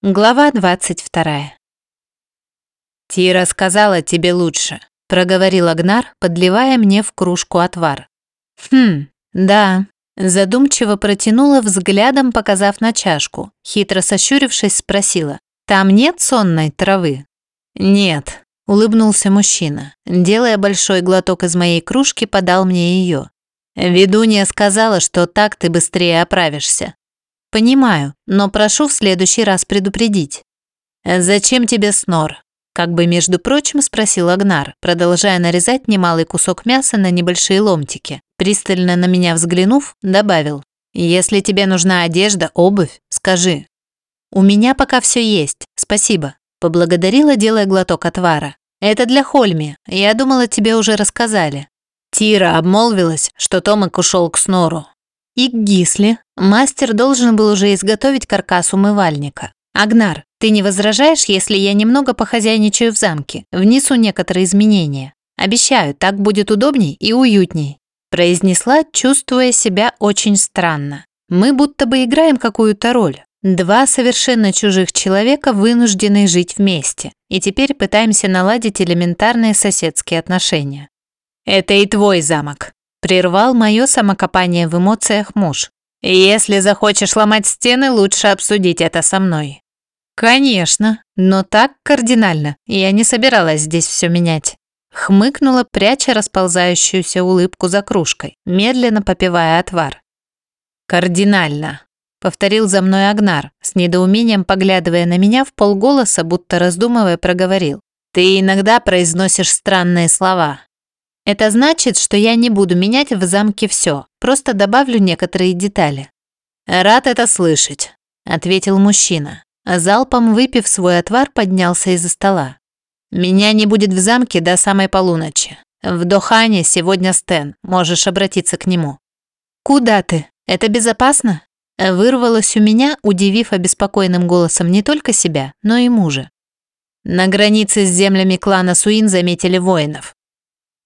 Глава 22. «Тира сказала тебе лучше», – проговорил Агнар, подливая мне в кружку отвар. «Хм, да». Задумчиво протянула взглядом, показав на чашку. Хитро сощурившись, спросила. «Там нет сонной травы?» «Нет», – улыбнулся мужчина. Делая большой глоток из моей кружки, подал мне ее. «Ведунья сказала, что так ты быстрее оправишься. «Понимаю, но прошу в следующий раз предупредить». «Зачем тебе снор?» Как бы, между прочим, спросил Агнар, продолжая нарезать немалый кусок мяса на небольшие ломтики. Пристально на меня взглянув, добавил. «Если тебе нужна одежда, обувь, скажи». «У меня пока все есть, спасибо», – поблагодарила, делая глоток отвара. «Это для Хольми, я думала, тебе уже рассказали». Тира обмолвилась, что Томик ушел к Снору. И к Гисле мастер должен был уже изготовить каркас умывальника. «Агнар, ты не возражаешь, если я немного похозяйничаю в замке, внесу некоторые изменения? Обещаю, так будет удобней и уютней», произнесла, чувствуя себя очень странно. Мы будто бы играем какую-то роль. Два совершенно чужих человека вынуждены жить вместе, и теперь пытаемся наладить элементарные соседские отношения. «Это и твой замок», Прервал мое самокопание в эмоциях муж. «Если захочешь ломать стены, лучше обсудить это со мной». «Конечно, но так кардинально. Я не собиралась здесь все менять». Хмыкнула, пряча расползающуюся улыбку за кружкой, медленно попивая отвар. «Кардинально», — повторил за мной Агнар, с недоумением поглядывая на меня в полголоса, будто раздумывая, проговорил. «Ты иногда произносишь странные слова. Это значит, что я не буду менять в замке все, просто добавлю некоторые детали. Рад это слышать, ответил мужчина. Залпом выпив свой отвар, поднялся из-за стола. Меня не будет в замке до самой полуночи. В Дохане сегодня Стэн, можешь обратиться к нему. Куда ты? Это безопасно? Вырвалось у меня, удивив обеспокоенным голосом не только себя, но и мужа. На границе с землями клана Суин заметили воинов.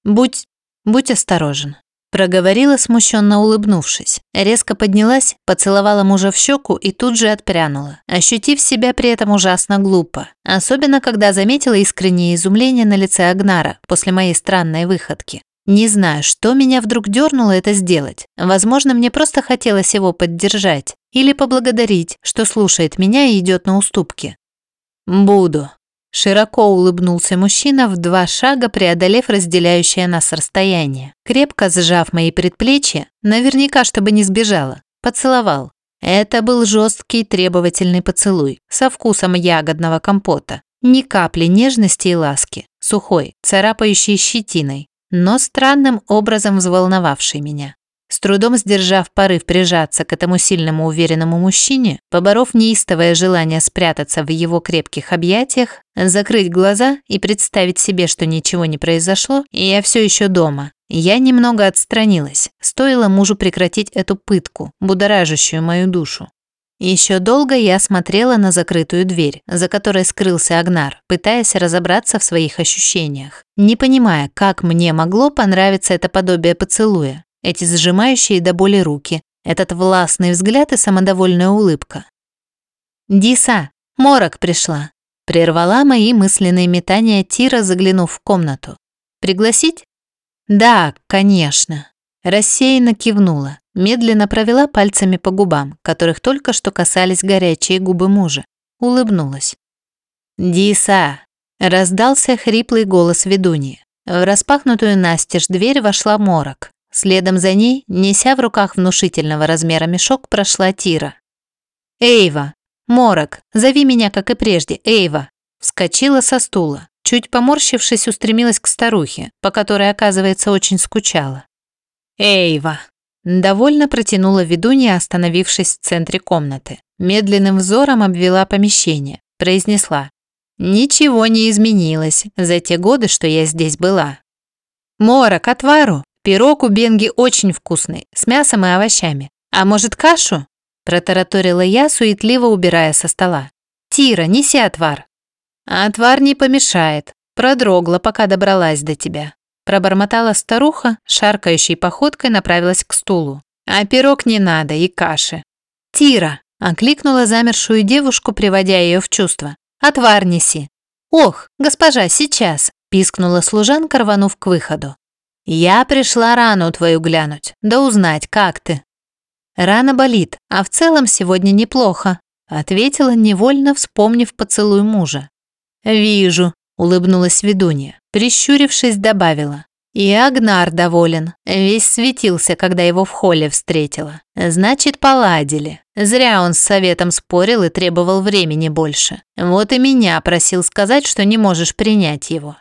«Будь... будь осторожен», – проговорила, смущенно улыбнувшись. Резко поднялась, поцеловала мужа в щеку и тут же отпрянула, ощутив себя при этом ужасно глупо. Особенно, когда заметила искреннее изумление на лице Агнара после моей странной выходки. Не знаю, что меня вдруг дернуло это сделать. Возможно, мне просто хотелось его поддержать или поблагодарить, что слушает меня и идет на уступки. «Буду», Широко улыбнулся мужчина в два шага, преодолев разделяющее нас расстояние. Крепко сжав мои предплечья, наверняка, чтобы не сбежала, поцеловал. Это был жесткий требовательный поцелуй, со вкусом ягодного компота. Ни капли нежности и ласки, сухой, царапающий щетиной, но странным образом взволновавший меня. С трудом сдержав порыв прижаться к этому сильному уверенному мужчине, поборов неистовое желание спрятаться в его крепких объятиях, закрыть глаза и представить себе, что ничего не произошло, и я все еще дома, я немного отстранилась, стоило мужу прекратить эту пытку, будоражащую мою душу. Еще долго я смотрела на закрытую дверь, за которой скрылся Агнар, пытаясь разобраться в своих ощущениях, не понимая, как мне могло понравиться это подобие поцелуя, эти сжимающие до боли руки, этот властный взгляд и самодовольная улыбка. «Диса, Морок пришла», – прервала мои мысленные метания Тира, заглянув в комнату. «Пригласить?» «Да, конечно». Рассеянно кивнула, медленно провела пальцами по губам, которых только что касались горячие губы мужа. Улыбнулась. «Диса!» – раздался хриплый голос ведуньи. В распахнутую настежь дверь вошла Морок. Следом за ней, неся в руках внушительного размера мешок, прошла Тира. «Эйва! Морок! Зови меня, как и прежде, Эйва!» Вскочила со стула. Чуть поморщившись, устремилась к старухе, по которой, оказывается, очень скучала. «Эйва!» Довольно протянула ведунья, остановившись в центре комнаты. Медленным взором обвела помещение. Произнесла. «Ничего не изменилось за те годы, что я здесь была». «Морок, отвару!» Пирог у Бенги очень вкусный, с мясом и овощами. А может, кашу?» Протараторила я, суетливо убирая со стола. «Тира, неси отвар». «Отвар не помешает. Продрогла, пока добралась до тебя». Пробормотала старуха, шаркающей походкой направилась к стулу. «А пирог не надо и каши». «Тира!» Окликнула замершую девушку, приводя ее в чувство. «Отвар неси!» «Ох, госпожа, сейчас!» – пискнула служанка, рванув к выходу. «Я пришла рану твою глянуть, да узнать, как ты». «Рана болит, а в целом сегодня неплохо», – ответила, невольно вспомнив поцелуй мужа. «Вижу», – улыбнулась ведунья, прищурившись, добавила. И Агнар доволен, весь светился, когда его в холле встретила. Значит, поладили. Зря он с советом спорил и требовал времени больше. Вот и меня просил сказать, что не можешь принять его.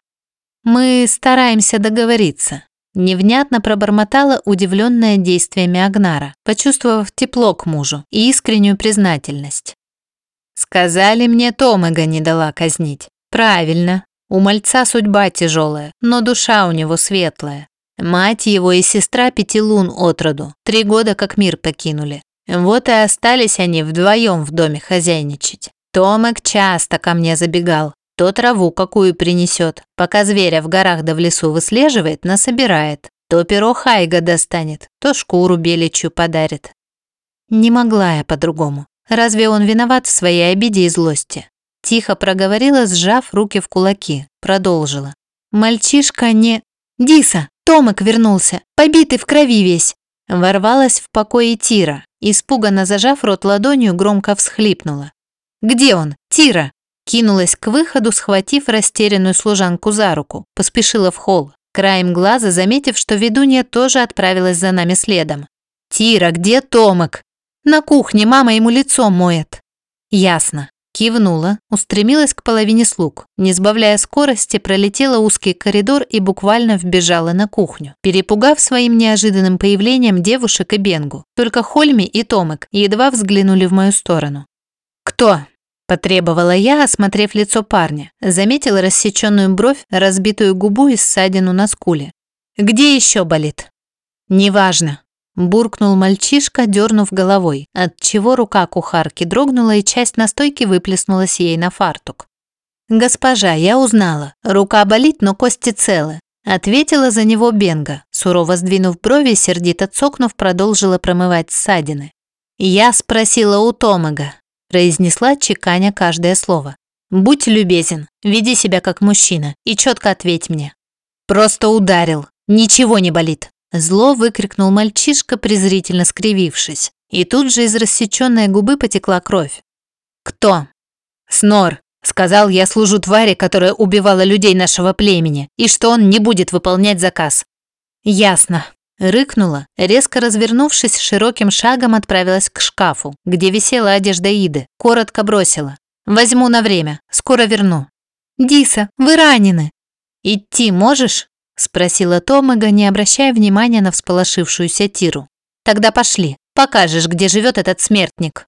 Мы стараемся договориться. Невнятно пробормотала удивленная действиями Агнара, почувствовав тепло к мужу и искреннюю признательность. Сказали мне, Томега не дала казнить. Правильно, у мальца судьба тяжелая, но душа у него светлая. Мать его и сестра пяти лун от роду, три года как мир покинули. Вот и остались они вдвоем в доме хозяйничать. Томек часто ко мне забегал, то траву какую принесет, пока зверя в горах да в лесу выслеживает, насобирает. То перо хайга достанет, то шкуру беличью подарит. Не могла я по-другому. Разве он виноват в своей обиде и злости? Тихо проговорила, сжав руки в кулаки. Продолжила. Мальчишка не... Диса, Томик вернулся, побитый в крови весь. Ворвалась в покое Тира, испуганно зажав рот ладонью, громко всхлипнула. «Где он? Тира!» Кинулась к выходу, схватив растерянную служанку за руку. Поспешила в холл, краем глаза заметив, что ведунья тоже отправилась за нами следом. «Тира, где Томик?» «На кухне, мама ему лицо моет». «Ясно. Кивнула, устремилась к половине слуг, не сбавляя скорости, пролетела узкий коридор и буквально вбежала на кухню, перепугав своим неожиданным появлением девушек и Бенгу. Только Хольми и Томек едва взглянули в мою сторону. «Кто?» – потребовала я, осмотрев лицо парня. Заметила рассеченную бровь, разбитую губу и ссадину на скуле. «Где еще болит?» «Неважно», буркнул мальчишка, дернув головой, от чего рука кухарки дрогнула и часть настойки выплеснулась ей на фартук. «Госпожа, я узнала. Рука болит, но кости целы», – ответила за него Бенга, сурово сдвинув брови, сердито цокнув, продолжила промывать ссадины. «Я спросила у Томага», – произнесла, чеканя каждое слово. «Будь любезен, веди себя как мужчина и четко ответь мне». «Просто ударил. Ничего не болит», Зло выкрикнул мальчишка, презрительно скривившись. И тут же из рассеченной губы потекла кровь. «Кто?» «Снор», Сказал, я служу твари, которая убивала людей нашего племени, и что он не будет выполнять заказ. Ясно. Рыкнула, резко развернувшись, широким шагом отправилась к шкафу, где висела одежда Иды. Коротко бросила. Возьму на время, скоро верну. Диса, вы ранены. Идти можешь? Спросила Томага, не обращая внимания на всполошившуюся Тиру. «Тогда пошли, покажешь, где живет этот смертник».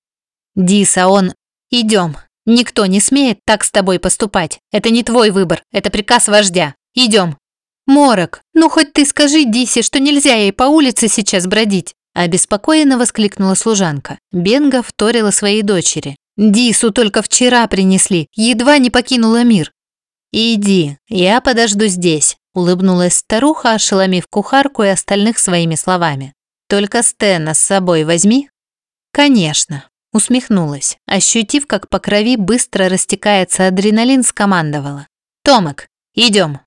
«Диса, он...» «Идем. Никто не смеет так с тобой поступать. Это не твой выбор, это приказ вождя. Идем». «Морок, ну хоть ты скажи Дисе, что нельзя ей по улице сейчас бродить», обеспокоенно воскликнула служанка. Бенга вторила своей дочери. «Дису только вчера принесли, едва не покинула мир». «Иди, я подожду здесь. Улыбнулась старуха, ошеломив кухарку и остальных своими словами. «Только Стена с собой возьми». «Конечно», усмехнулась, ощутив, как по крови быстро растекается адреналин, скомандовала. «Томек, идем».